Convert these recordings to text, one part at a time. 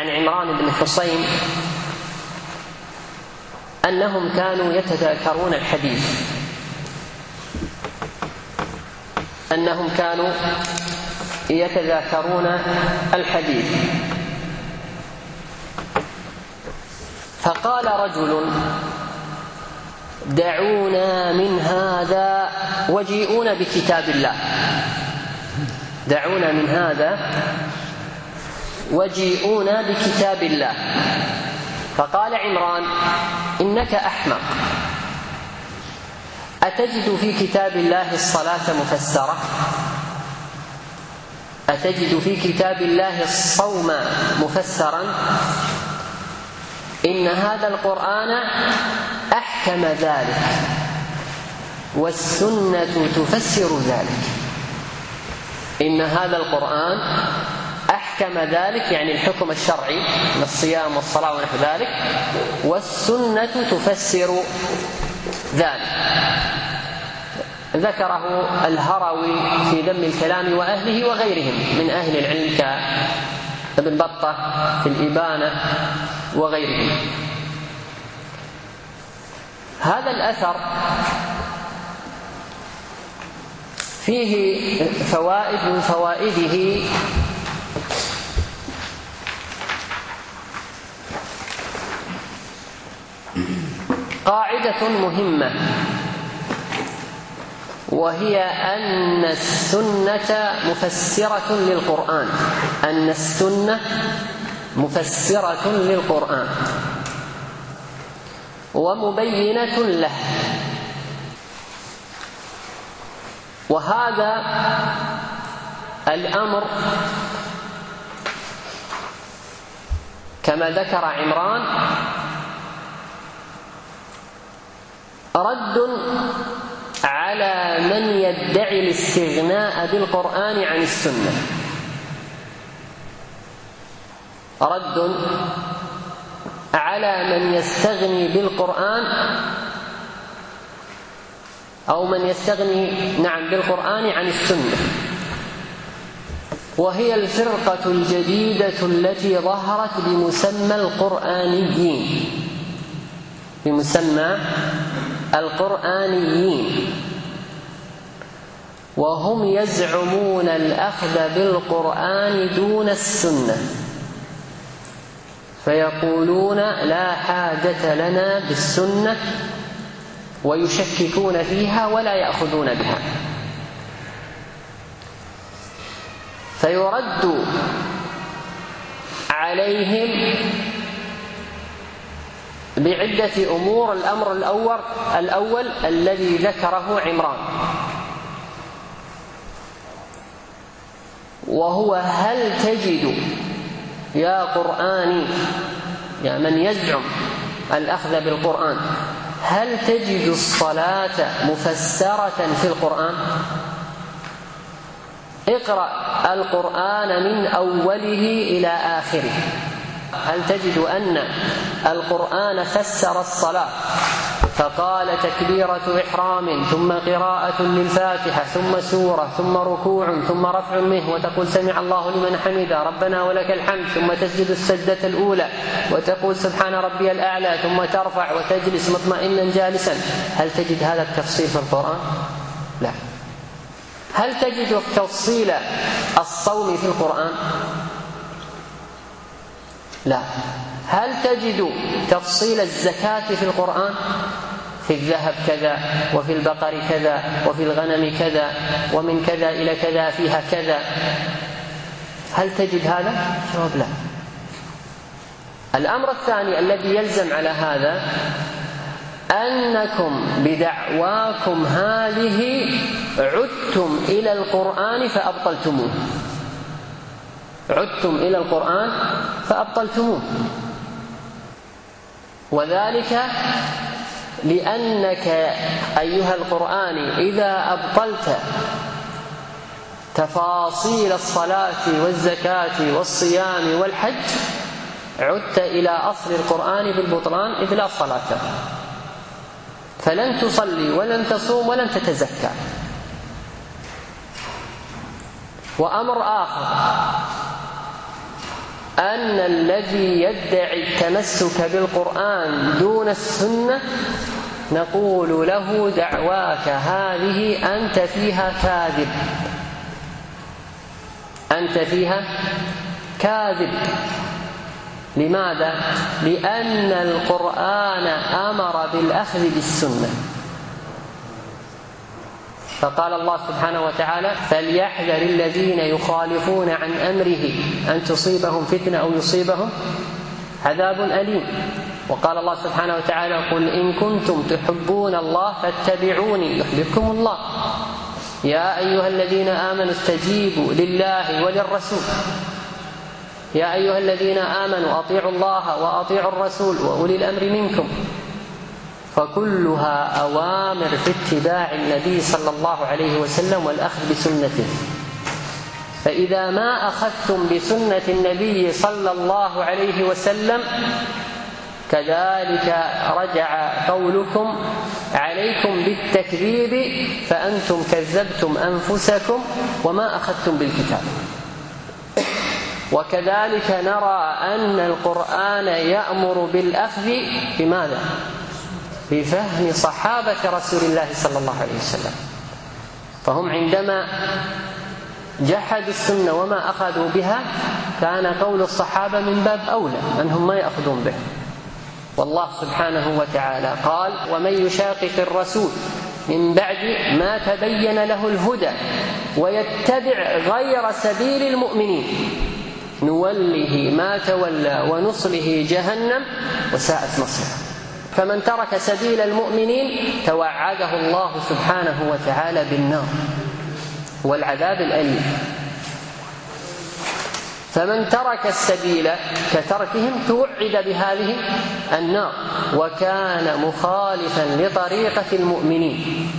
عن عمران بن حصين أنهم كانوا يتذاكرون الحديث. أنهم كانوا يتذاكرون الحديث. فقال رجل دعونا من هذا وجيئون بكتاب الله. دعونا من هذا وجيئون بكتاب الله. فقال عمران إنك أحمق. أتجد في كتاب الله الصلاة مفسرة؟ أتجد في كتاب الله الصوم مفسرا؟ إن هذا القرآن أحكم ذلك والسنة تفسر ذلك. إن هذا القرآن أحكم ذلك يعني الحكم الشرعي من الصيام والصلاة ونحو ذلك والسنة تفسر ذلك. ذكره الهروي في ذم الكلام وأهله وغيرهم من أهل العلم كابن بطة في الإبانة وغيرهم. هذا الأثر فيه فوائد من فوائده قاعدة مهمة وهي أن السنة مفسرة للقرآن. أن السنة مفسرة للقرآن. ومبينة له. وهذا الأمر كما ذكر عمران رد على من يدعي الاستغناء بالقرآن عن السنة. رد على من يستغني بالقرآن أو من يستغني نعم بالقرآن عن السنة. وهي الفرقة الجديدة التي ظهرت بمسمى القرآنيين. بمسمى القرآنيين. وهم يزعمون الأخذ بالقرآن دون السنة. فيقولون لا حاجة لنا بالسنة ويشككون فيها ولا يأخذون بها. فيرد عليهم بعدة أمور الأمر الأول الأول الذي ذكره عمران وهو هل تجد يا قرآني يا من يزعم الأخذ بالقرآن هل تجد الصلاة مفسرة في القرآن؟ اقرأ القرآن من أوله إلى آخره هل تجد أن القرآن فسر الصلاة فقال تكبيرة إحرام ثم قراءة للفاتحة ثم سورة ثم ركوع ثم رفع منه وتقول سمع الله لمن حمده ربنا ولك الحمد ثم تسجد السجدة الأولى وتقول سبحان ربي الأعلى ثم ترفع وتجلس مطمئنا جالسا هل تجد هذا التفصيل في القرآن؟ لا هل تجد تفصيل الصوم في القرآن؟ لا هل تجد تفصيل الزكاة في القرآن؟ في الذهب كذا وفي البقر كذا وفي الغنم كذا ومن كذا إلى كذا فيها كذا. هل تجد هذا؟ جواب لا. الأمر الثاني الذي يلزم على هذا أنكم بدعواكم هذه عدتم إلى القرآن فأبطلتموه. عدتم إلى القرآن فأبطلتموه. وذلك لأنك أيها القرآن إذا أبطلت تفاصيل الصلاة والزكاة والصيام والحج عدت إلى أصل القرآن بالبطلان إذ لا صلاة فلن تصلي ولن تصوم ولن تتزكى. وأمر آخر. أن الذي يدعي التمسك بالقرآن دون السنة نقول له دعواك هذه أنت فيها كاذب. أنت فيها كاذب. لماذا؟ لأن القرآن أمر بالأخذ بالسنة. فقال الله سبحانه وتعالى فليحذر الذين يخالفون عن امره ان تصيبهم فتنه أو يصيبهم عذاب اليم. وقال الله سبحانه وتعالى قل ان كنتم تحبون الله فاتبعوني يحببكم الله. يا ايها الذين امنوا استجيبوا لله وللرسول. يا ايها الذين امنوا اطيعوا الله واطيعوا الرسول واولي الامر منكم. فكلها أوامر في اتباع النبي صلى الله عليه وسلم والأخذ بسنته. فإذا ما أخذتم بسنة النبي صلى الله عليه وسلم كذلك رجع قولكم عليكم بالتكذيب فأنتم كذبتم أنفسكم وما أخذتم بالكتاب. وكذلك نرى أن القرآن يأمر بالأخذ بماذا؟ بفهم صحابة رسول الله صلى الله عليه وسلم. فهم عندما جحدوا السنة وما أخذوا بها كان قول الصحابة من باب أولى أنهم ما يأخذون به. والله سبحانه وتعالى قال ومن يشاقق الرسول من بعد ما تبين له الهدى ويتبع غير سبيل المؤمنين نوله ما تولى ونصله جهنم وساءت مصيره. فمن ترك سبيل المؤمنين توعده الله سبحانه وتعالى بالنار والعذاب الأليم. فمن ترك السبيل كتركهم توعد بهذه النار وكان مخالفا لطريقة المؤمنين.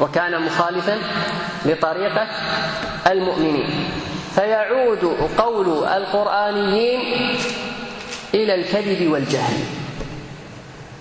وكان مخالفا لطريقة المؤمنين. فيعود قول القرآنيين إلى الكذب والجهل.